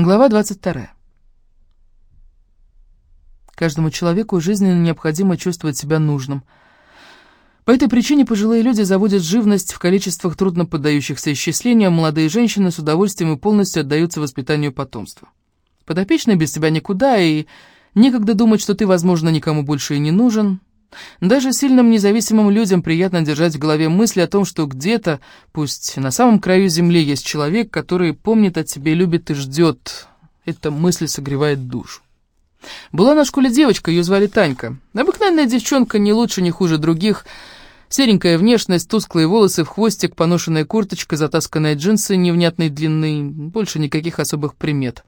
Глава 22. Каждому человеку жизненно необходимо чувствовать себя нужным. По этой причине пожилые люди заводят живность в количествах трудно поддающихся исчислению, а молодые женщины с удовольствием и полностью отдаются воспитанию потомства. Подопечный без тебя никуда, и некогда думать, что ты, возможно, никому больше и не нужен. Даже сильным независимым людям приятно держать в голове мысли о том, что где-то, пусть на самом краю земли, есть человек, который помнит о тебе, любит и ждет. Эта мысль согревает душу. Была на школе девочка, ее звали Танька. Обыкновенная девчонка, не лучше, не хуже других. Серенькая внешность, тусклые волосы в хвостик, поношенная курточка, затасканные джинсы невнятной длины, больше никаких особых примет.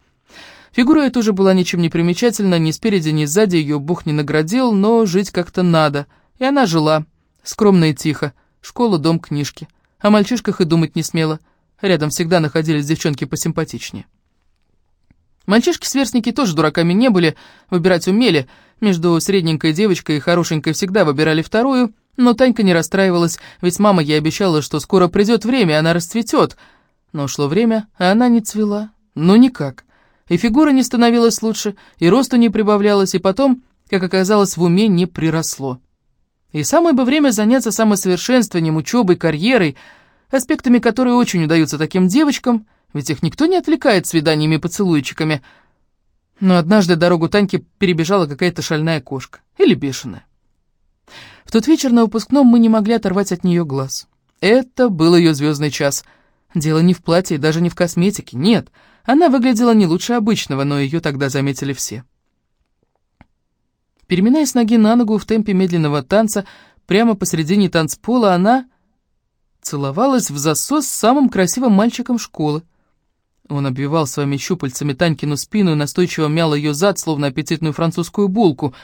Фигура эта тоже была ничем не примечательна, ни спереди, ни сзади ее Бог не наградил, но жить как-то надо. И она жила, скромно и тихо. Школа, дом, книжки. О мальчишках и думать не смела. Рядом всегда находились девчонки посимпатичнее. Мальчишки-сверстники тоже дураками не были, выбирать умели. Между средненькой девочкой и хорошенькой всегда выбирали вторую, но Танька не расстраивалась, ведь мама ей обещала, что скоро придет время, она расцветет. Но шло время, а она не цвела. Ну никак. И фигура не становилась лучше, и росту не прибавлялось, и потом, как оказалось, в уме не приросло. И самое бы время заняться самосовершенствованием, учебой, карьерой, аспектами которые очень удаются таким девочкам — ведь их никто не отвлекает свиданиями и поцелуйчиками. Но однажды дорогу Таньки перебежала какая-то шальная кошка. Или бешеная. В тот вечер на выпускном мы не могли оторвать от нее глаз. Это был ее звездный час. Дело не в платье и даже не в косметике, нет. Она выглядела не лучше обычного, но ее тогда заметили все. Переминаясь ноги на ногу в темпе медленного танца, прямо посередине танцпола она целовалась в засос с самым красивым мальчиком школы. Он обвивал своими щупальцами Танькину спину и настойчиво мял ее зад, словно аппетитную французскую булку.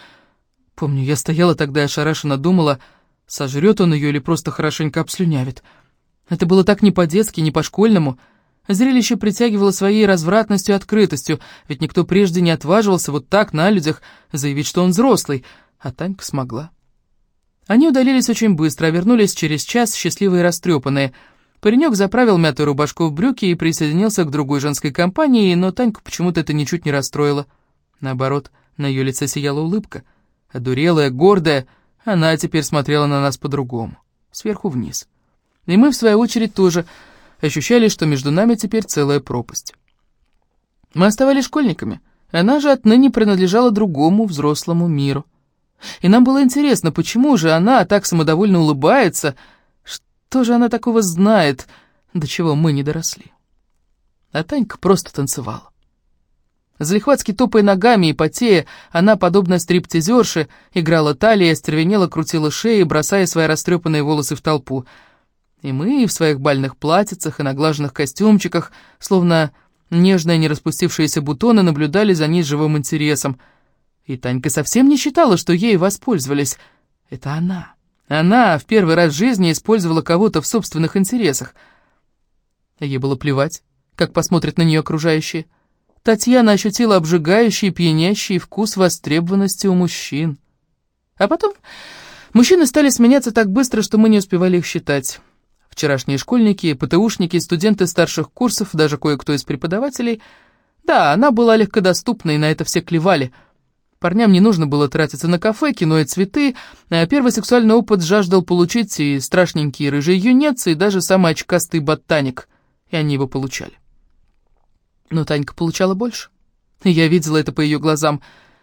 Помню, я стояла тогда и ошарашенно думала, сожрет он ее или просто хорошенько обслюнявит. Это было так не по-детски, не по-школьному. Зрелище притягивало своей развратностью и открытостью, ведь никто прежде не отваживался вот так на людях заявить, что он взрослый, а Танька смогла. Они удалились очень быстро, а вернулись через час, счастливые и растрепанные — Паренек заправил мятую рубашку в брюки и присоединился к другой женской компании, но Таньку почему-то это ничуть не расстроило. Наоборот, на ее лице сияла улыбка. Одурелая, гордая, она теперь смотрела на нас по-другому, сверху вниз. И мы, в свою очередь, тоже ощущали, что между нами теперь целая пропасть. Мы оставались школьниками, она же отныне принадлежала другому взрослому миру. И нам было интересно, почему же она так самодовольно улыбается, что же она такого знает, до чего мы не доросли? А Танька просто танцевала. Залихватски топая ногами и потея, она, подобно стриптизерше, играла талией, остервенела, крутила шеи, бросая свои растрепанные волосы в толпу. И мы в своих бальных платьицах и наглаженных костюмчиках, словно нежные не распустившиеся бутоны, наблюдали за ней живым интересом. И Танька совсем не считала, что ей воспользовались. Это она. Она в первый раз в жизни использовала кого-то в собственных интересах. Ей было плевать, как посмотрят на нее окружающие. Татьяна ощутила обжигающий, пьянящий вкус востребованности у мужчин. А потом мужчины стали сменяться так быстро, что мы не успевали их считать. Вчерашние школьники, ПТУшники, студенты старших курсов, даже кое-кто из преподавателей. Да, она была легкодоступна, и на это все клевали — Парням не нужно было тратиться на кафе, кино и цветы, а первый сексуальный опыт жаждал получить и страшненький рыжий юнец, и даже самый очкастый ботаник, и они его получали. Но Танька получала больше. Я видела это по ее глазам.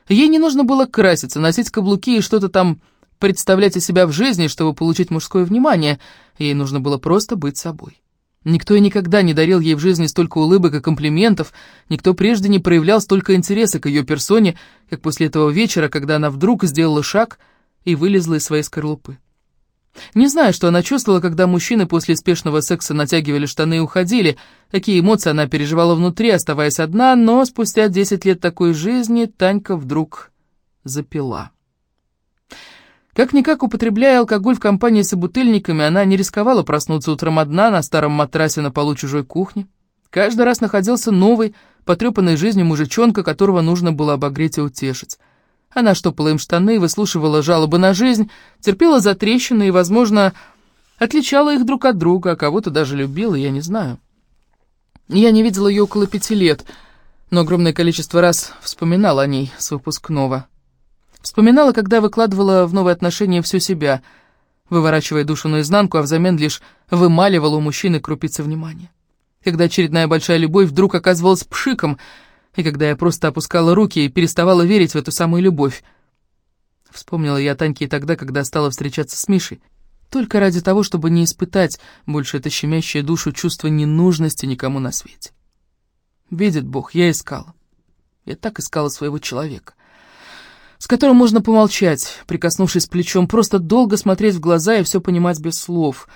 Ей не нужно было краситься, носить каблуки и что-то там представлять из себя в жизни, чтобы получить мужское внимание. Ей нужно было просто быть собой. Никто и никогда не дарил ей в жизни столько улыбок и комплиментов, никто прежде не проявлял столько интереса к ее персоне, как после этого вечера, когда она вдруг сделала шаг и вылезла из своей скорлупы. Не знаю, что она чувствовала, когда мужчины после спешного секса натягивали штаны и уходили, какие эмоции она переживала внутри, оставаясь одна, но спустя 10 лет такой жизни Танька вдруг запила. Как-никак, употребляя алкоголь в компании с собутыльниками, она не рисковала проснуться утром одна на старом матрасе на полу чужой кухни. Каждый раз находился новый, потрепанный жизнью мужичонка, которого нужно было обогреть и утешить. Она штопала им штаны, выслушивала жалобы на жизнь, терпела за трещины и, возможно, отличала их друг от друга, а кого-то даже любила, я не знаю. Я не видела ее около пяти лет — но огромное количество раз вспоминала о ней с выпускного. Вспоминала, когда выкладывала в новые отношения всю себя, выворачивая душу наизнанку, а взамен лишь вымаливала у мужчины крупицы внимания. Когда очередная большая любовь вдруг оказывалась пшиком, и когда я просто опускала руки и переставала верить в эту самую любовь. Вспомнила я Таньке и тогда, когда стала встречаться с Мишей. Только ради того, чтобы не испытать больше это щемящее душу чувство ненужности никому на свете. Видит Бог, я искала. Я так искала своего человека, с которым можно помолчать, прикоснувшись плечом, просто долго смотреть в глаза и все понимать без слов,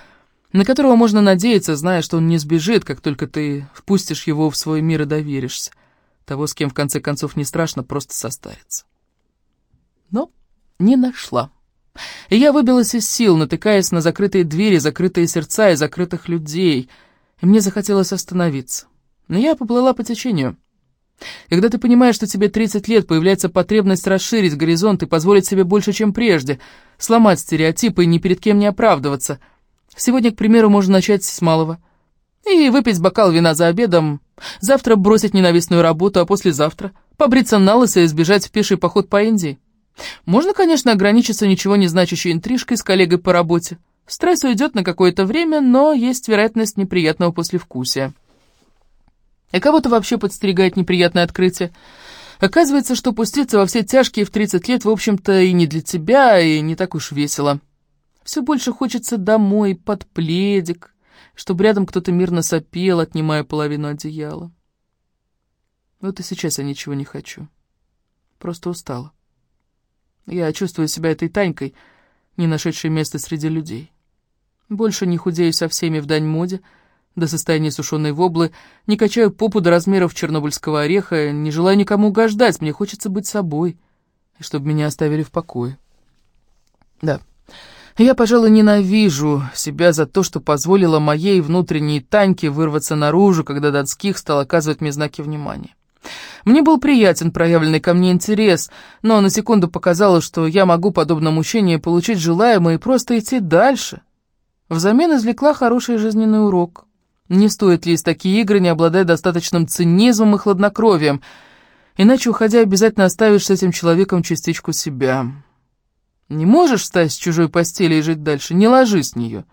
на которого можно надеяться, зная, что он не сбежит, как только ты впустишь его в свой мир и доверишься, того, с кем в конце концов не страшно просто состариться. Но не нашла. И я выбилась из сил, натыкаясь на закрытые двери, закрытые сердца и закрытых людей, и мне захотелось остановиться. Но я поплыла по течению. Когда ты понимаешь, что тебе 30 лет, появляется потребность расширить горизонт и позволить себе больше, чем прежде, сломать стереотипы и ни перед кем не оправдываться. Сегодня, к примеру, можно начать с малого. И выпить бокал вина за обедом, завтра бросить ненавистную работу, а послезавтра побриться на лысо и избежать в пеший поход по Индии. Можно, конечно, ограничиться ничего не значащей интрижкой с коллегой по работе. Стресс уйдет на какое-то время, но есть вероятность неприятного послевкусия. И кого-то вообще подстерегает неприятное открытие. Оказывается, что пуститься во все тяжкие в 30 лет, в общем-то, и не для тебя, и не так уж весело. Все больше хочется домой, под пледик, чтобы рядом кто-то мирно сопел, отнимая половину одеяла. Вот и сейчас я ничего не хочу. Просто устала. Я чувствую себя этой Танькой, не нашедшей места среди людей. Больше не худею со всеми в дань моде, до состояния сушеной воблы, не качаю попу до размеров чернобыльского ореха, не желаю никому угождать, мне хочется быть собой, и чтобы меня оставили в покое. Да, я, пожалуй, ненавижу себя за то, что позволила моей внутренней Таньке вырваться наружу, когда Донских стал оказывать мне знаки внимания. Мне был приятен проявленный ко мне интерес, но на секунду показалось, что я могу, подобно мужчине, получить желаемое и просто идти дальше. Взамен извлекла хороший жизненный урок. Не стоит ли из такие игры не обладать достаточным цинизмом и хладнокровием, иначе, уходя, обязательно оставишь с этим человеком частичку себя. Не можешь встать с чужой постели и жить дальше, не ложись с нее.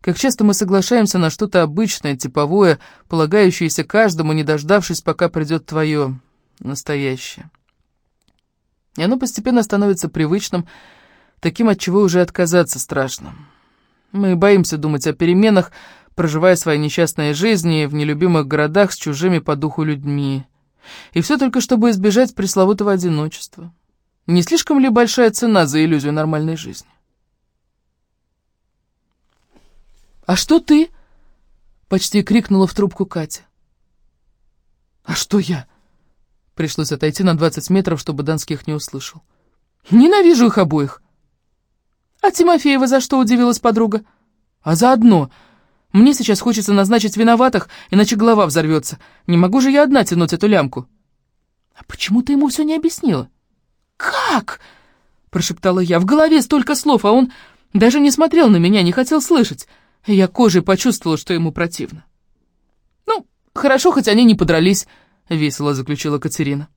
Как часто мы соглашаемся на что-то обычное, типовое, полагающееся каждому, не дождавшись, пока придет твое настоящее. И оно постепенно становится привычным, таким, от чего уже отказаться страшно. Мы боимся думать о переменах, проживая свои несчастные жизни в нелюбимых городах с чужими по духу людьми. И все только чтобы избежать пресловутого одиночества. Не слишком ли большая цена за иллюзию нормальной жизни? «А что ты?» — почти крикнула в трубку Катя. «А что я?» Пришлось отойти на 20 метров, чтобы Донских не услышал. «Ненавижу их обоих!» «А Тимофеева за что?» — удивилась подруга. «А заодно. Мне сейчас хочется назначить виноватых, иначе голова взорвется. Не могу же я одна тянуть эту лямку». «А почему ты ему все не объяснила?» «Как?» — прошептала я. «В голове столько слов, а он даже не смотрел на меня, не хотел слышать. Я кожей почувствовала, что ему противно. «Ну, хорошо, хоть они не подрались», — весело заключила Катерина.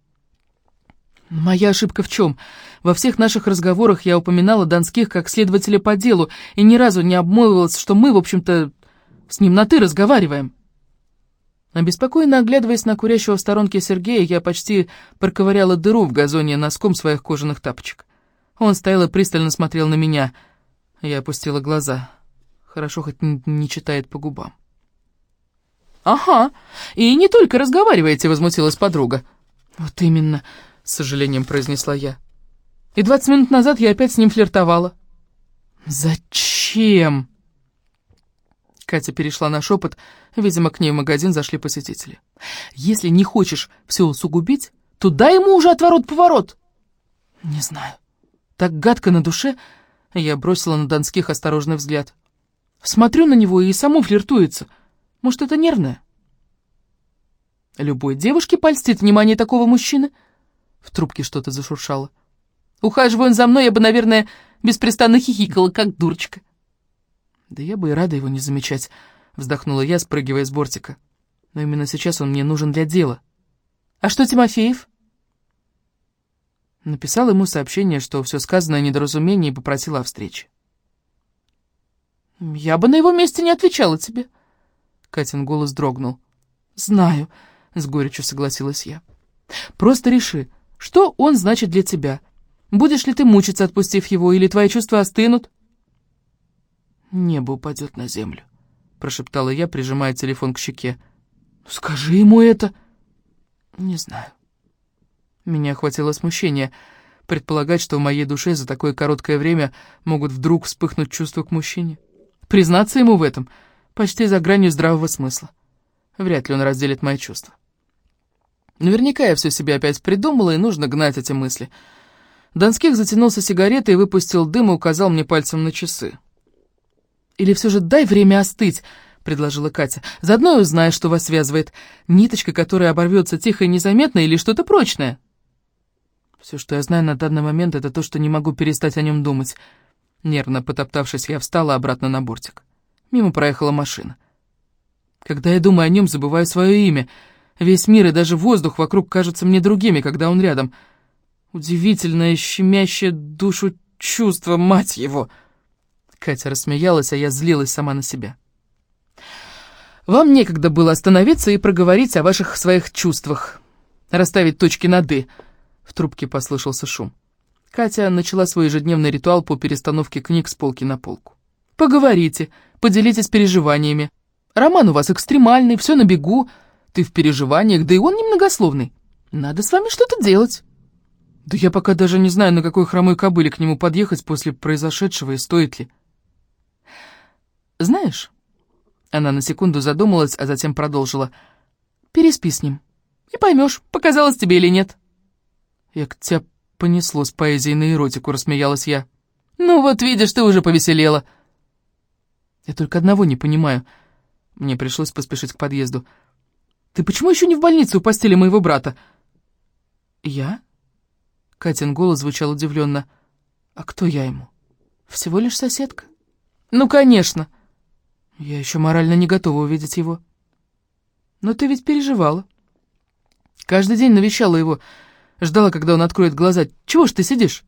«Моя ошибка в чем? Во всех наших разговорах я упоминала Донских как следователя по делу и ни разу не обмолвилась, что мы, в общем-то, с ним на «ты» разговариваем». Обеспокоенно оглядываясь на курящего в сторонке Сергея, я почти проковыряла дыру в газоне носком своих кожаных тапочек. Он стоял и пристально смотрел на меня. Я опустила глаза. Хорошо, хоть не читает по губам. «Ага, и не только разговариваете», — возмутилась подруга. «Вот именно», — с сожалением произнесла я. «И двадцать минут назад я опять с ним флиртовала». «Зачем?» Катя перешла на шепот. Видимо, к ней в магазин зашли посетители. «Если не хочешь все усугубить, то дай ему уже отворот-поворот». «Не знаю. Так гадко на душе...» Я бросила на Донских осторожный взгляд. Смотрю на него и саму флиртуется. Может, это нервное? Любой девушке польстит внимание такого мужчины. В трубке что-то зашуршало. Ухаживая он за мной, я бы, наверное, беспрестанно хихикала, как дурочка. Да я бы и рада его не замечать, вздохнула я, спрыгивая с бортика. Но именно сейчас он мне нужен для дела. А что Тимофеев?» Написал ему сообщение, что все сказанное недоразумение, и попросила о встрече. «Я бы на его месте не отвечала тебе». Катин голос дрогнул. «Знаю», — с горечью согласилась я. «Просто реши, что он значит для тебя. Будешь ли ты мучиться, отпустив его, или твои чувства остынут?» «Небо упадет на землю», — прошептала я, прижимая телефон к щеке. «Скажи ему это». «Не знаю». Меня охватило смущение. Предполагать, что в моей душе за такое короткое время могут вдруг вспыхнуть чувства к мужчине. Признаться ему в этом почти за гранью здравого смысла. Вряд ли он разделит мои чувства. Наверняка я все себе опять придумала, и нужно гнать эти мысли. Донских затянулся сигаретой и выпустил дым и указал мне пальцем на часы. «Или все же дай время остыть», — предложила Катя. «Заодно и узнай, что вас связывает. Ниточка, которая оборвется тихо и незаметно, или что-то прочное?» Все, что я знаю на данный момент, это то, что не могу перестать о нем думать. Нервно потоптавшись, я встала обратно на бортик. Мимо проехала машина. Когда я думаю о нем, забываю свое имя. Весь мир и даже воздух вокруг кажутся мне другими, когда он рядом. Удивительное, щемящее душу чувство, мать его!» Катя рассмеялась, а я злилась сама на себя. «Вам некогда было остановиться и проговорить о ваших своих чувствах, расставить точки над «и», — в трубке послышался шум. Катя начала свой ежедневный ритуал по перестановке книг с полки на полку. «Поговорите, поделитесь переживаниями. Роман у вас экстремальный, все на бегу, ты в переживаниях, да и он немногословный. Надо с вами что-то делать». «Да я пока даже не знаю, на какой хромой кобыле к нему подъехать после произошедшего и стоит ли». «Знаешь...» Она на секунду задумалась, а затем продолжила. «Переспи с ним, и поймешь, показалось тебе или нет». Я к тебя понесло с поэзией на эротику», — рассмеялась я. «Ну вот, видишь, ты уже повеселела». «Я только одного не понимаю». Мне пришлось поспешить к подъезду. «Ты почему еще не в больнице у постели моего брата?» «Я?» Катин голос звучал удивленно. «А кто я ему? Всего лишь соседка?» «Ну, конечно!» «Я еще морально не готова увидеть его». «Но ты ведь переживала. Каждый день навещала его, Ждала, когда он откроет глаза. Чего ж ты сидишь?»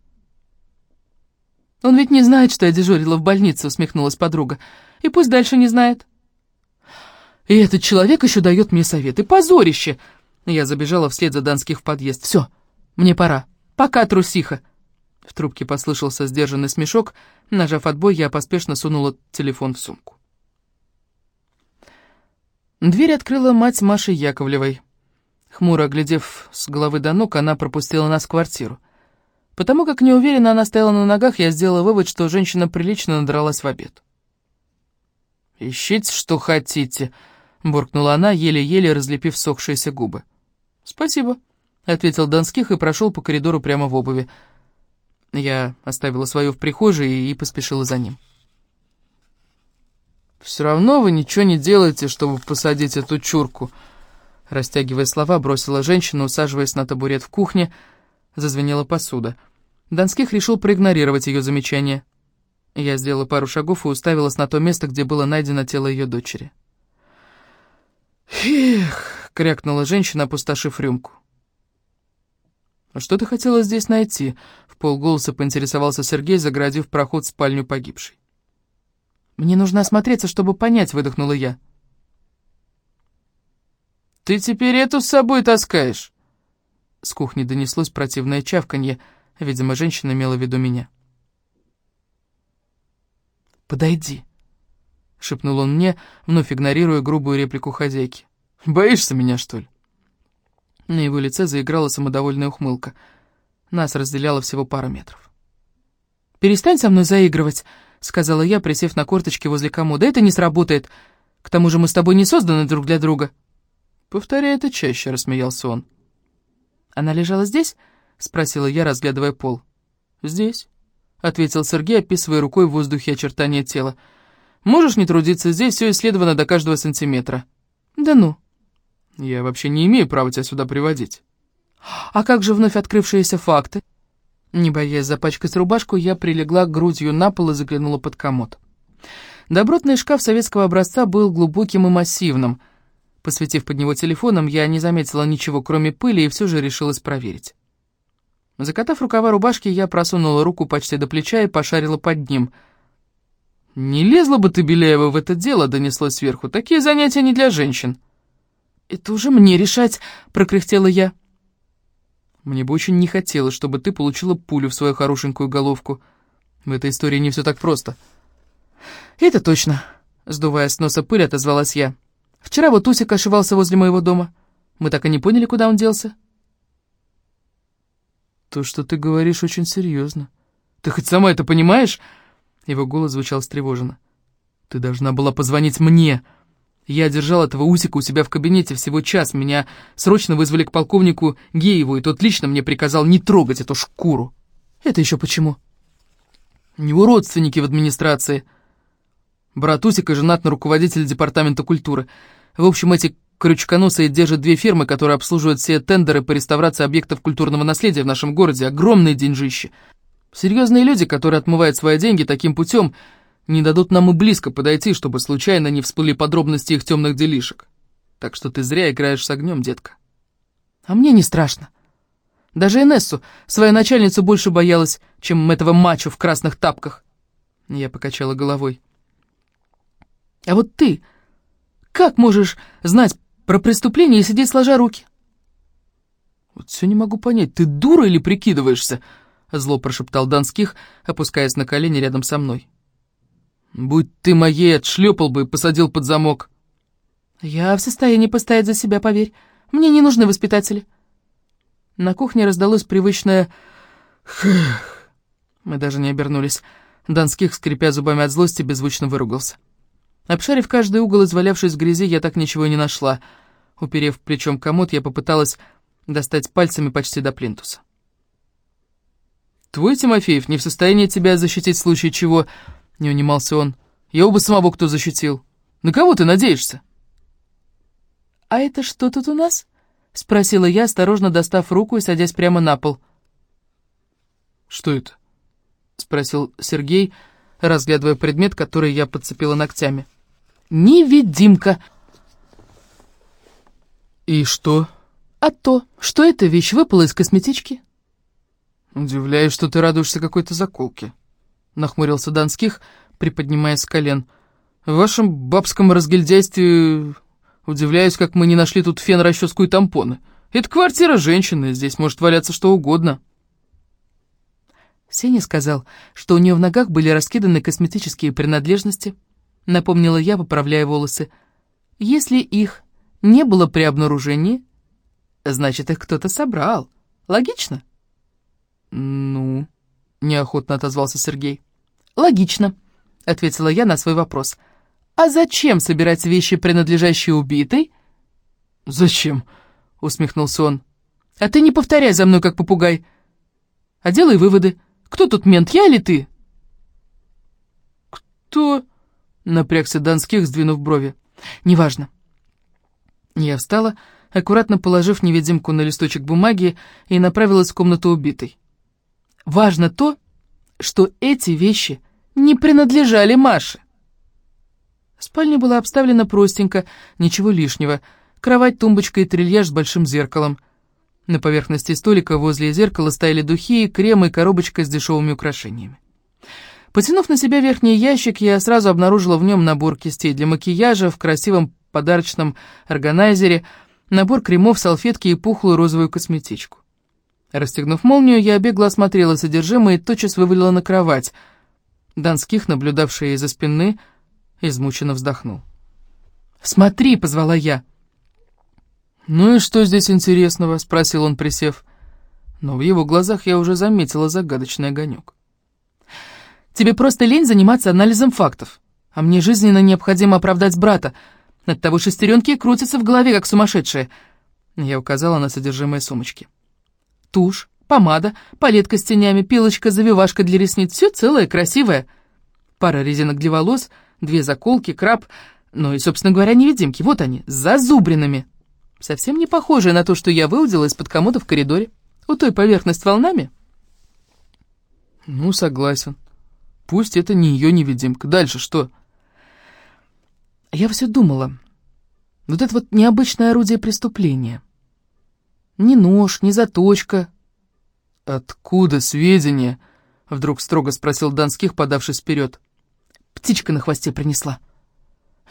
«Он ведь не знает, что я дежурила в больнице», — усмехнулась подруга. «И пусть дальше не знает». «И этот человек еще дает мне советы. Позорище!» Я забежала вслед за Донских в подъезд. «Все, мне пора. Пока, трусиха!» В трубке послышался сдержанный смешок. Нажав отбой, я поспешно сунула телефон в сумку. Дверь открыла мать Маши Яковлевой. Хмуро оглядев с головы до ног, она пропустила нас в квартиру. Потому как неуверенно она стояла на ногах, я сделала вывод, что женщина прилично надралась в обед. «Ищите, что хотите», — буркнула она, еле-еле разлепив сохшиеся губы. «Спасибо», — ответил Донских и прошел по коридору прямо в обуви. Я оставила свою в прихожей и поспешила за ним. «Все равно вы ничего не делаете, чтобы посадить эту чурку», — Растягивая слова, бросила женщина, усаживаясь на табурет в кухне. Зазвенела посуда. Донских решил проигнорировать ее замечание. Я сделала пару шагов и уставилась на то место, где было найдено тело ее дочери. «Эх!» — крякнула женщина, опустошив рюмку. «А что ты хотела здесь найти?» — в полголоса поинтересовался Сергей, заградив проход в спальню погибшей. «Мне нужно осмотреться, чтобы понять», — выдохнула я. «Ты теперь эту с собой таскаешь?» С кухни донеслось противное чавканье. Видимо, женщина имела в виду меня. «Подойди», — шепнул он мне, вновь игнорируя грубую реплику хозяйки. «Боишься меня, что ли?» На его лице заиграла самодовольная ухмылка. Нас разделяло всего пара метров. «Перестань со мной заигрывать», — сказала я, присев на корточки возле комода. «Это не сработает. К тому же мы с тобой не созданы друг для друга». «Повторяй это чаще», — рассмеялся он. «Она лежала здесь?» — спросила я, разглядывая пол. «Здесь», — ответил Сергей, описывая рукой в воздухе очертания тела. «Можешь не трудиться, здесь все исследовано до каждого сантиметра». «Да ну». «Я вообще не имею права тебя сюда приводить». «А как же вновь открывшиеся факты?» Не боясь запачкать рубашку, я прилегла грудью на пол и заглянула под комод. Добротный шкаф советского образца был глубоким и массивным — Посветив под него телефоном, я не заметила ничего, кроме пыли, и все же решилась проверить. Закатав рукава рубашки, я просунула руку почти до плеча и пошарила под ним. «Не лезла бы ты, Беляева, в это дело», — донеслось сверху. «Такие занятия не для женщин». «Это уже мне решать», — прокряхтела я. «Мне бы очень не хотелось, чтобы ты получила пулю в свою хорошенькую головку. В этой истории не все так просто». «Это точно», — сдувая с носа пыль, отозвалась я. «Вчера вот Усик ошивался возле моего дома. Мы так и не поняли, куда он делся». «То, что ты говоришь, очень серьезно. Ты хоть сама это понимаешь?» Его голос звучал встревоженно. «Ты должна была позвонить мне. Я держал этого Усика у себя в кабинете всего час. Меня срочно вызвали к полковнику Гееву, и тот лично мне приказал не трогать эту шкуру». «Это еще почему?» «У него родственники в администрации». Брат Усика женат на руководителя департамента культуры. В общем, эти крючконосые держат две фирмы, которые обслуживают все тендеры по реставрации объектов культурного наследия в нашем городе. Огромные деньжищи. Серьезные люди, которые отмывают свои деньги таким путем, не дадут нам и близко подойти, чтобы случайно не всплыли подробности их темных делишек. Так что ты зря играешь с огнем, детка. А мне не страшно. Даже Энессу, свою начальницу, больше боялась, чем этого мачо в красных тапках. Я покачала головой. А вот ты, как можешь знать про преступление и сидеть сложа руки? Вот все не могу понять, ты дура или прикидываешься? Зло прошептал Донских, опускаясь на колени рядом со мной. Будь ты моей, отшлепал бы и посадил под замок. Я в состоянии постоять за себя, поверь. Мне не нужны воспитатели. На кухне раздалось привычное «Хэх». Мы даже не обернулись. Донских, скрипя зубами от злости, беззвучно выругался. Обшарив каждый угол, извалявшись в грязи, я так ничего и не нашла. Уперев плечом комод, я попыталась достать пальцами почти до плинтуса. «Твой Тимофеев не в состоянии тебя защитить в случае чего...» — не унимался он. «Я оба самого кто защитил. На кого ты надеешься?» «А это что тут у нас?» — спросила я, осторожно достав руку и садясь прямо на пол. «Что это?» — спросил Сергей, разглядывая предмет, который я подцепила ногтями. «Невидимка!» «И что?» «А то, что эта вещь выпала из косметички». «Удивляюсь, что ты радуешься какой-то заколке», — нахмурился Донских, приподнимаясь с колен. «В вашем бабском разгильдяйстве удивляюсь, как мы не нашли тут фен, расческу и тампоны. Это квартира женщины, здесь может валяться что угодно». Сеня сказал, что у нее в ногах были раскиданы косметические принадлежности, напомнила я, поправляя волосы. Если их не было при обнаружении, значит, их кто-то собрал. Логично? Ну, неохотно отозвался Сергей. Логично, ответила я на свой вопрос. А зачем собирать вещи, принадлежащие убитой? Зачем? усмехнулся он. А ты не повторяй за мной, как попугай. А делай выводы. Кто тут мент, я или ты?» «Кто?» — напрягся Донских, сдвинув брови. «Неважно». Я встала, аккуратно положив невидимку на листочек бумаги и направилась в комнату убитой. «Важно то, что эти вещи не принадлежали Маше». Спальня была обставлена простенько, ничего лишнего. Кровать, тумбочка и трильяж с большим зеркалом. На поверхности столика возле зеркала стояли духи, крем и коробочка с дешевыми украшениями. Потянув на себя верхний ящик, я сразу обнаружила в нем набор кистей для макияжа в красивом подарочном органайзере, набор кремов, салфетки и пухлую розовую косметичку. Расстегнув молнию, я бегло осмотрела содержимое и тотчас вывалила на кровать. Донских, наблюдавший из-за спины, измученно вздохнул. «Смотри!» — позвала я. «Ну и что здесь интересного?» — спросил он, присев. Но в его глазах я уже заметила загадочный огонек. «Тебе просто лень заниматься анализом фактов, а мне жизненно необходимо оправдать брата. Оттого шестеренки крутятся в голове, как сумасшедшие». Я указала на содержимое сумочки. «Тушь, помада, палетка с тенями, пилочка, завивашка для ресниц — все целое, красивое. Пара резинок для волос, две заколки, краб, ну и, собственно говоря, невидимки. Вот они, с зазубринами». Совсем не похожее на то, что я выудила из-под комода в коридоре. У той поверхность волнами. Ну, согласен. Пусть это не ее невидимка. Дальше что? Я все думала. Вот это вот необычное орудие преступления. Ни нож, ни заточка. «Откуда сведения?» — вдруг строго спросил Донских, подавшись вперед. «Птичка на хвосте принесла».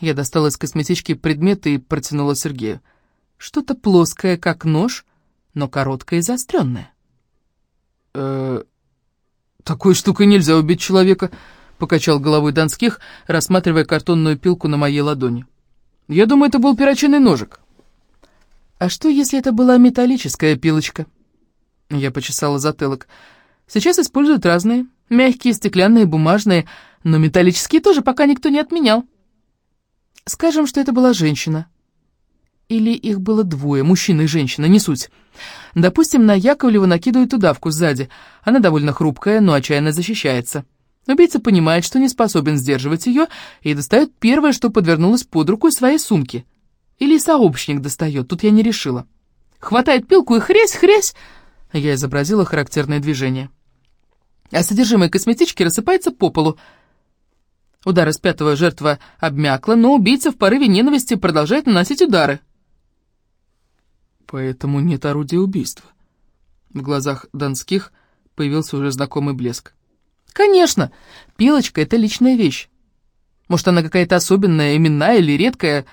Я достала из косметички предметы и протянула Сергею. Что-то плоское, как нож, но короткое и заостренное. э такой штукой нельзя убить человека», — покачал головой Донских, рассматривая картонную пилку на моей ладони. «Я думаю, это был перочинный ножик». «А что, если это была металлическая пилочка?» Я почесала затылок. «Сейчас используют разные. Мягкие, стеклянные, бумажные, но металлические тоже пока никто не отменял. Скажем, что это была женщина. Или их было двое, мужчина и женщина, не суть. Допустим, на Яковлева накидывают удавку сзади. Она довольно хрупкая, но отчаянно защищается. Убийца понимает, что не способен сдерживать ее, и достает первое, что подвернулось под руку из своей сумки. Или сообщник достает, тут я не решила. Хватает пилку и хресь-хресь. Я изобразила характерное движение. А содержимое косметички рассыпается по полу. Удар из пятого жертва обмякла, но убийца в порыве ненависти продолжает наносить удары. Поэтому нет орудия убийства. В глазах Донских появился уже знакомый блеск. Конечно, пилочка — это личная вещь. Может, она какая-то особенная, именная или редкая.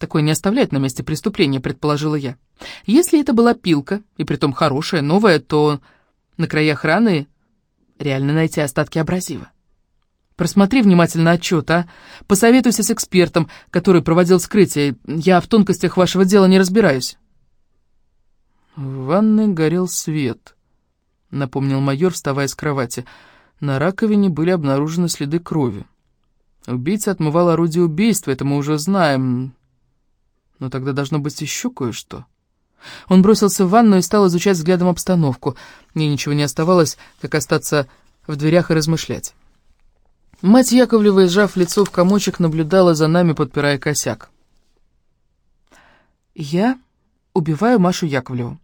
Такое не оставляет на месте преступления, предположила я. Если это была пилка, и притом хорошая, новая, то на краях раны реально найти остатки абразива. Просмотри внимательно отчет, а? Посоветуйся с экспертом, который проводил вскрытие. Я в тонкостях вашего дела не разбираюсь. В ванной горел свет, напомнил майор, вставая с кровати. На раковине были обнаружены следы крови. Убийца отмывал орудие убийства, это мы уже знаем. Но тогда должно быть еще кое-что. Он бросился в ванну и стал изучать взглядом обстановку. Мне ничего не оставалось, как остаться в дверях и размышлять. Мать Яковлева, сжав лицо в комочек, наблюдала за нами, подпирая косяк. Я убиваю Машу Яковлеву.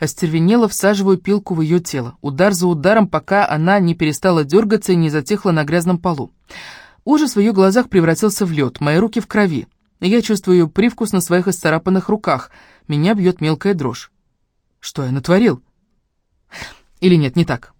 Остервенело всаживаю пилку в ее тело, удар за ударом, пока она не перестала дергаться и не затихла на грязном полу. Ужас в ее глазах превратился в лед, мои руки в крови. Я чувствую привкус на своих исцарапанных руках. Меня бьет мелкая дрожь. Что я натворил? Или нет, не так.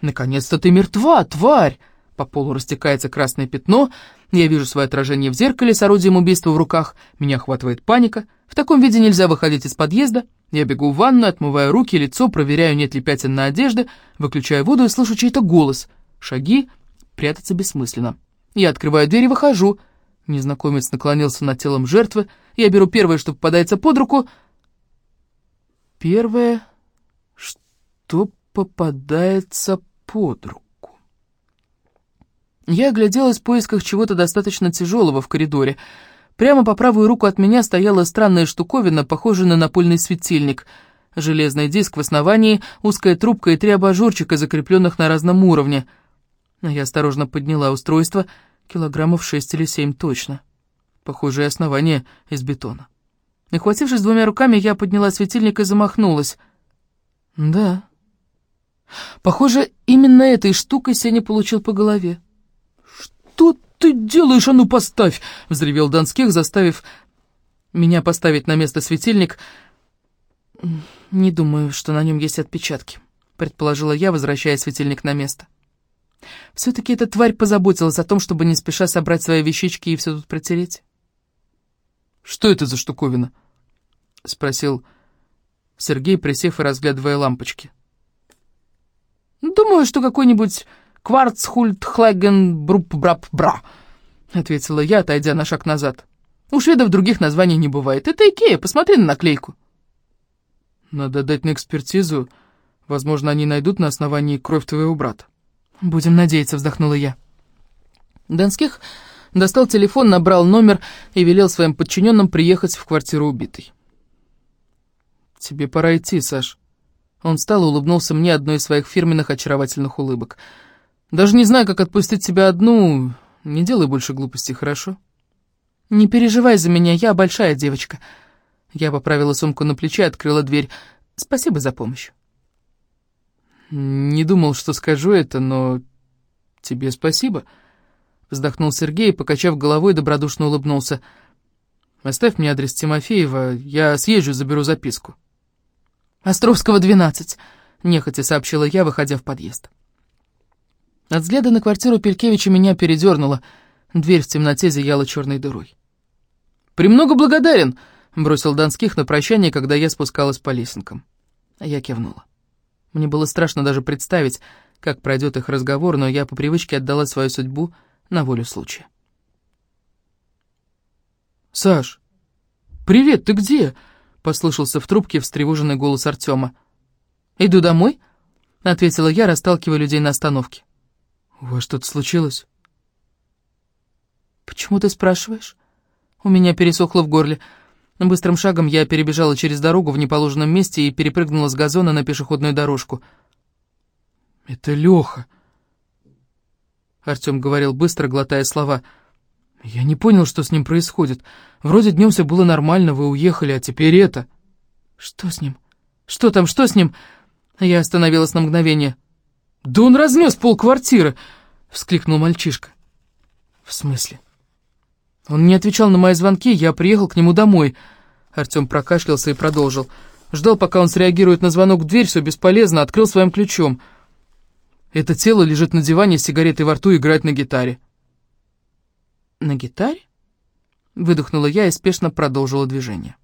Наконец-то ты мертва, тварь! По полу растекается красное пятно, я вижу свое отражение в зеркале с орудием убийства в руках, меня охватывает паника. В таком виде нельзя выходить из подъезда. Я бегу в ванну, отмываю руки, лицо, проверяю, нет ли пятен на одежде, выключаю воду и слышу чей-то голос. Шаги, прятаться бессмысленно. Я открываю дверь и выхожу. Незнакомец наклонился над телом жертвы. Я беру первое, что попадается под руку. Первое, что попадается под руку. Я огляделась в поисках чего-то достаточно тяжелого в коридоре. Прямо по правую руку от меня стояла странная штуковина, похожая на напольный светильник. Железный диск в основании, узкая трубка и три абажурчика, закрепленных на разном уровне. Я осторожно подняла устройство, килограммов шесть или семь точно. Похожее основание из бетона. И, хватившись двумя руками, я подняла светильник и замахнулась. Да. Похоже, именно этой штукой Сеня получил по голове. «Что ты делаешь? А ну поставь!» — взревел Донских, заставив меня поставить на место светильник. «Не думаю, что на нем есть отпечатки», — предположила я, возвращая светильник на место. Все-таки эта тварь позаботилась о том, чтобы не спеша собрать свои вещички и все тут протереть. «Что это за штуковина?» — спросил Сергей, присев и разглядывая лампочки. «Думаю, что какой-нибудь кварцхультхлаген бруп брап бра», — ответила я, отойдя на шаг назад. «У шведов других названий не бывает. Это Икея, посмотри на наклейку». «Надо дать на экспертизу. Возможно, они найдут на основании кровь твоего брата». «Будем надеяться», — вздохнула я. Донских достал телефон, набрал номер и велел своим подчиненным приехать в квартиру убитой. «Тебе пора идти, Саш». Он встал и улыбнулся мне одной из своих фирменных очаровательных улыбок. Даже не знаю, как отпустить тебя одну. Не делай больше глупостей, хорошо? Не переживай за меня, я большая девочка. Я поправила сумку на плече и открыла дверь. Спасибо за помощь. Не думал, что скажу это, но тебе спасибо. Вздохнул Сергей, покачав головой, добродушно улыбнулся. Оставь мне адрес Тимофеева, я съезжу, заберу записку. «Островского, 12», — нехотя сообщила я, выходя в подъезд. От взгляда на квартиру Пелькевича меня передернуло. Дверь в темноте зияла черной дырой. «Премного благодарен», — бросил Донских на прощание, когда я спускалась по лесенкам. Я кивнула. Мне было страшно даже представить, как пройдет их разговор, но я по привычке отдала свою судьбу на волю случая. «Саш, привет, ты где?» — послышался в трубке встревоженный голос Артема. «Иду домой», — ответила я, расталкивая людей на остановке. «У вас что-то случилось?» «Почему ты спрашиваешь?» У меня пересохло в горле. Быстрым шагом я перебежала через дорогу в неположенном месте и перепрыгнула с газона на пешеходную дорожку. «Это Лёха», — Артём говорил быстро, глотая слова. «Я не понял, что с ним происходит. Вроде днём всё было нормально, вы уехали, а теперь это...» «Что с ним? Что там, что с ним?» Я остановилась на мгновение. «Да он разнес полквартиры!» — вскликнул мальчишка. «В смысле?» Он не отвечал на мои звонки, я приехал к нему домой. Артем прокашлялся и продолжил. Ждал, пока он среагирует на звонок в дверь, все бесполезно, открыл своим ключом. Это тело лежит на диване с сигаретой во рту и играет на гитаре. «На гитаре?» Выдохнула я и спешно продолжила движение.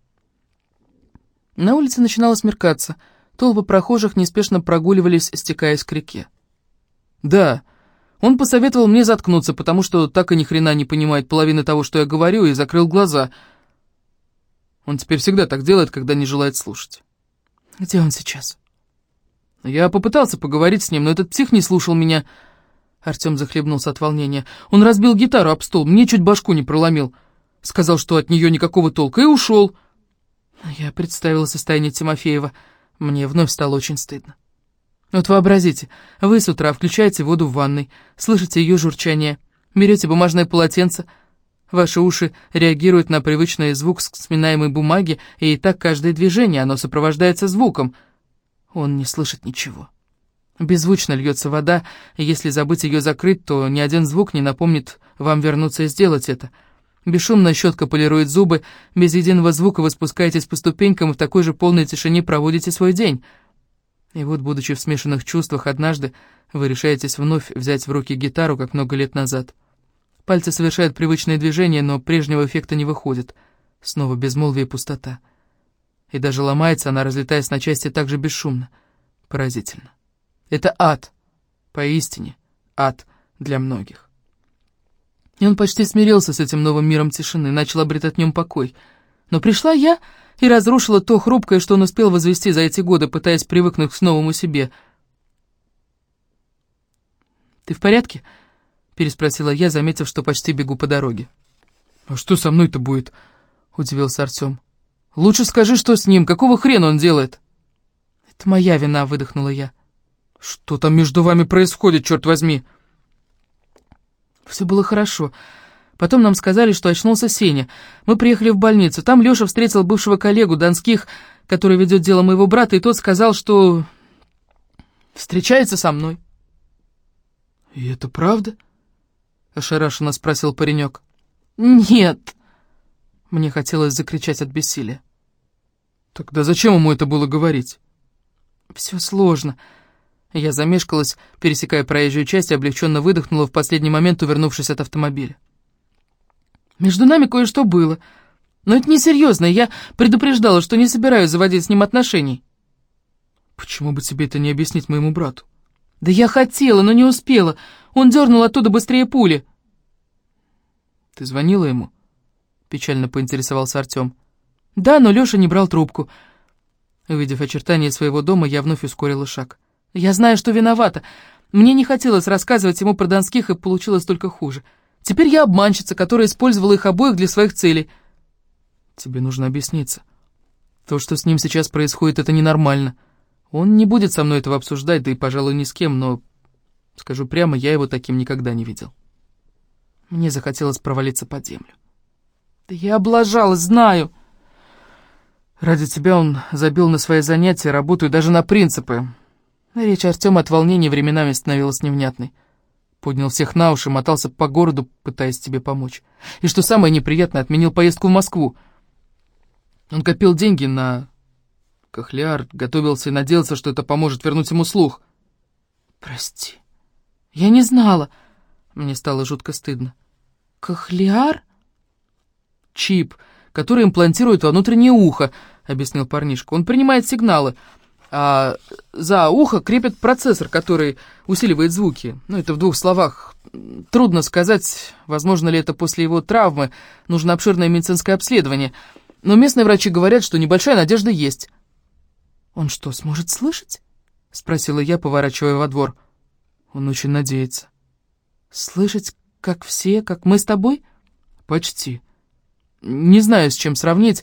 На улице начинало смеркаться. Толпы прохожих неспешно прогуливались, стекаясь к реке. «Да, он посоветовал мне заткнуться, потому что так и ни хрена не понимает половины того, что я говорю, и закрыл глаза. Он теперь всегда так делает, когда не желает слушать. Где он сейчас? Я попытался поговорить с ним, но этот псих не слушал меня. Артем захлебнулся от волнения. Он разбил гитару об стол, мне чуть башку не проломил. Сказал, что от нее никакого толка, и ушел. Я представила состояние Тимофеева. Мне вновь стало очень стыдно. Вот вообразите, вы с утра включаете воду в ванной, слышите ее журчание, берете бумажное полотенце, ваши уши реагируют на привычный звук сминаемой бумаги, и так каждое движение, оно сопровождается звуком. Он не слышит ничего. Беззвучно льется вода, и если забыть ее закрыть, то ни один звук не напомнит вам вернуться и сделать это. Бесшумная щетка полирует зубы, без единого звука вы спускаетесь по ступенькам и в такой же полной тишине проводите свой день — и вот, будучи в смешанных чувствах, однажды вы решаетесь вновь взять в руки гитару, как много лет назад. Пальцы совершают привычные движения, но прежнего эффекта не выходит. Снова безмолвие и пустота. И даже ломается она, разлетаясь на части так же бесшумно. Поразительно. Это ад. Поистине ад для многих. И он почти смирился с этим новым миром тишины, начал обретать в нем покой. Но пришла я и разрушила то хрупкое, что он успел возвести за эти годы, пытаясь привыкнуть к новому себе. «Ты в порядке?» — переспросила я, заметив, что почти бегу по дороге. «А что со мной-то будет?» — удивился Артем. «Лучше скажи, что с ним, какого хрена он делает?» «Это моя вина», — выдохнула я. «Что там между вами происходит, черт возьми?» «Все было хорошо». Потом нам сказали, что очнулся Сеня. Мы приехали в больницу. Там Лёша встретил бывшего коллегу Донских, который ведет дело моего брата, и тот сказал, что встречается со мной. «И это правда?» — ошарашенно спросил паренек. «Нет!» Мне хотелось закричать от бессилия. «Тогда зачем ему это было говорить?» «Все сложно». Я замешкалась, пересекая проезжую часть, и облегченно выдохнула в последний момент, увернувшись от автомобиля. Между нами кое-что было. Но это несерьезно, я предупреждала, что не собираюсь заводить с ним отношений. Почему бы тебе это не объяснить моему брату? Да я хотела, но не успела. Он дернул оттуда быстрее пули. Ты звонила ему? Печально поинтересовался Артем. Да, но Леша не брал трубку. Увидев очертания своего дома, я вновь ускорила шаг. Я знаю, что виновата. Мне не хотелось рассказывать ему про Донских, и получилось только хуже. — Теперь я обманщица, которая использовала их обоих для своих целей. Тебе нужно объясниться. То, что с ним сейчас происходит, это ненормально. Он не будет со мной этого обсуждать, да и, пожалуй, ни с кем, но, скажу прямо, я его таким никогда не видел. Мне захотелось провалиться под землю. Да я облажалась, знаю. Ради тебя он забил на свои занятия, работу и даже на принципы. Речь Артема от волнения временами становилась невнятной. Поднял всех на уши, мотался по городу, пытаясь тебе помочь. И что самое неприятное, отменил поездку в Москву. Он копил деньги на кохлеар, готовился и надеялся, что это поможет вернуть ему слух. «Прости, я не знала». Мне стало жутко стыдно. «Кохлеар?» «Чип, который имплантирует во внутреннее ухо», — объяснил парнишка. «Он принимает сигналы, а за ухо крепит процессор, который усиливает звуки. Ну, это в двух словах. Трудно сказать, возможно ли это после его травмы, нужно обширное медицинское обследование. Но местные врачи говорят, что небольшая надежда есть». «Он что, сможет слышать?» — спросила я, поворачивая во двор. Он очень надеется. «Слышать, как все, как мы с тобой?» «Почти. Не знаю, с чем сравнить,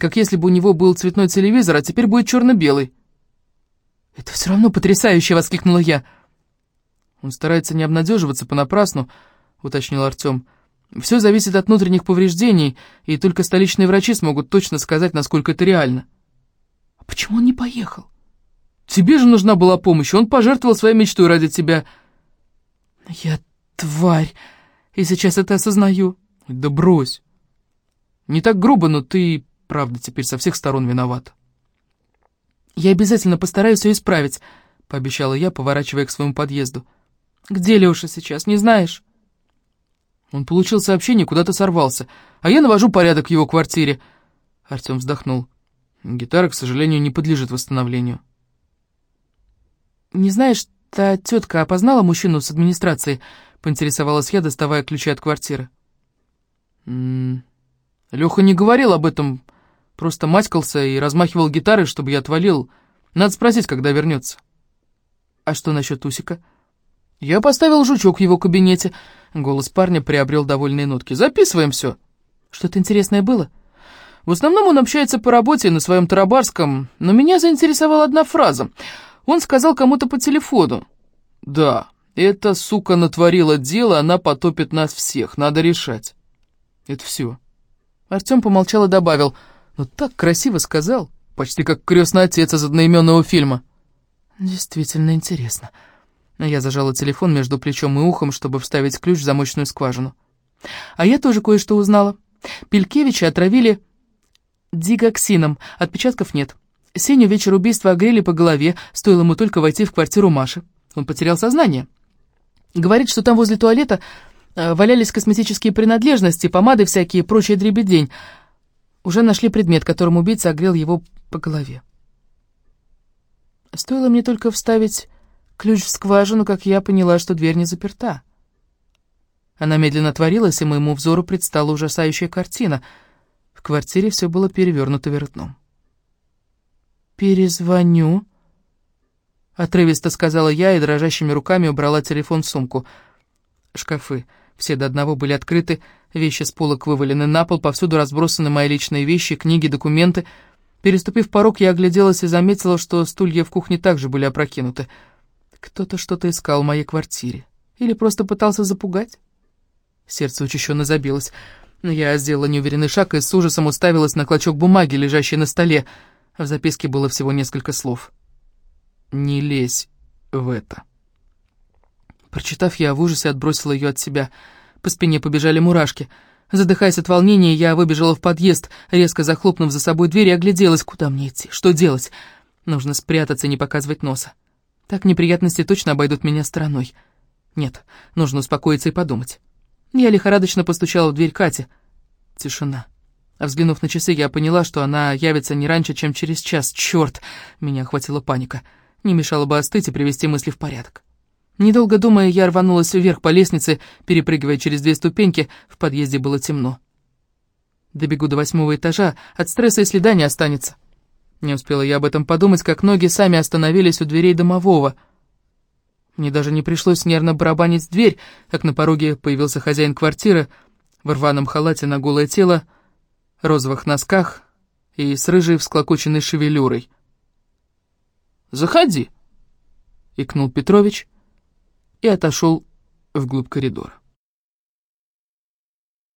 как если бы у него был цветной телевизор, а теперь будет черно-белый». «Это все равно потрясающе!» — воскликнула я. «Он старается не обнадеживаться понапрасну», — уточнил Артем. «Все зависит от внутренних повреждений, и только столичные врачи смогут точно сказать, насколько это реально». «А почему он не поехал?» «Тебе же нужна была помощь, он пожертвовал своей мечтой ради тебя». «Я тварь, и сейчас это осознаю». «Да брось. Не так грубо, но ты, правда, теперь со всех сторон виноват». «Я обязательно постараюсь ее исправить», — пообещала я, поворачивая к своему подъезду. «Где Леша сейчас, не знаешь?» Он получил сообщение, куда-то сорвался, а я навожу порядок в его квартире. Артем вздохнул. Гитара, к сожалению, не подлежит восстановлению. «Не знаешь, та тетка опознала мужчину с администрации?» — поинтересовалась я, доставая ключи от квартиры. «М -м, Леха не говорил об этом, просто маскался и размахивал гитарой, чтобы я отвалил. Надо спросить, когда вернется». «А что насчет Усика?» «Я поставил жучок в его кабинете». Голос парня приобрел довольные нотки. «Записываем все». «Что-то интересное было?» В основном он общается по работе на своем тарабарском, но меня заинтересовала одна фраза. Он сказал кому-то по телефону. «Да, эта сука натворила дело, она потопит нас всех, надо решать». Это все. Артем помолчал и добавил. «Ну так красиво сказал, почти как крестный отец из одноименного фильма». «Действительно интересно». Я зажала телефон между плечом и ухом, чтобы вставить ключ в замочную скважину. А я тоже кое-что узнала. Пелькевича отравили дигоксином, отпечатков нет. Сеню вечер убийства огрели по голове, стоило ему только войти в квартиру Маши. Он потерял сознание. Говорит, что там возле туалета э, валялись косметические принадлежности, помады всякие, прочая дребедень. Уже нашли предмет, которым убийца огрел его по голове. Стоило мне только вставить ключ в скважину, как я поняла, что дверь не заперта. Она медленно отворилась, и моему взору предстала ужасающая картина — квартире все было перевернуто вверх дном. «Перезвоню», — отрывисто сказала я и дрожащими руками убрала телефон в сумку. Шкафы, все до одного были открыты, вещи с полок вывалены на пол, повсюду разбросаны мои личные вещи, книги, документы. Переступив порог, я огляделась и заметила, что стулья в кухне также были опрокинуты. Кто-то что-то искал в моей квартире. Или просто пытался запугать? Сердце учащенно забилось. Я сделала неуверенный шаг и с ужасом уставилась на клочок бумаги, лежащий на столе. В записке было всего несколько слов. «Не лезь в это». Прочитав, я в ужасе отбросила ее от себя. По спине побежали мурашки. Задыхаясь от волнения, я выбежала в подъезд, резко захлопнув за собой дверь и огляделась. Куда мне идти? Что делать? Нужно спрятаться и не показывать носа. Так неприятности точно обойдут меня стороной. Нет, нужно успокоиться и подумать. Я лихорадочно постучала в дверь Кати. Тишина. А взглянув на часы, я поняла, что она явится не раньше, чем через час. Черт! Меня охватила паника. Не мешало бы остыть и привести мысли в порядок. Недолго думая, я рванулась вверх по лестнице, перепрыгивая через две ступеньки, в подъезде было темно. Добегу до восьмого этажа, от стресса и следа не останется. Не успела я об этом подумать, как ноги сами остановились у дверей домового — мне даже не пришлось нервно барабанить дверь, как на пороге появился хозяин квартиры в рваном халате на голое тело, розовых носках и с рыжей всклокоченной шевелюрой. «Заходи!» — икнул Петрович и отошел вглубь коридора.